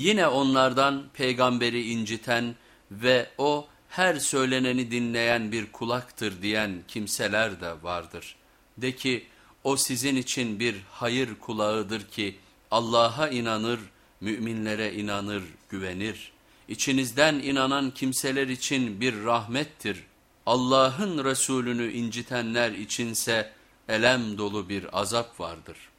Yine onlardan peygamberi inciten ve o her söyleneni dinleyen bir kulaktır diyen kimseler de vardır. De ki o sizin için bir hayır kulağıdır ki Allah'a inanır, müminlere inanır, güvenir. İçinizden inanan kimseler için bir rahmettir. Allah'ın Resulünü incitenler içinse elem dolu bir azap vardır.''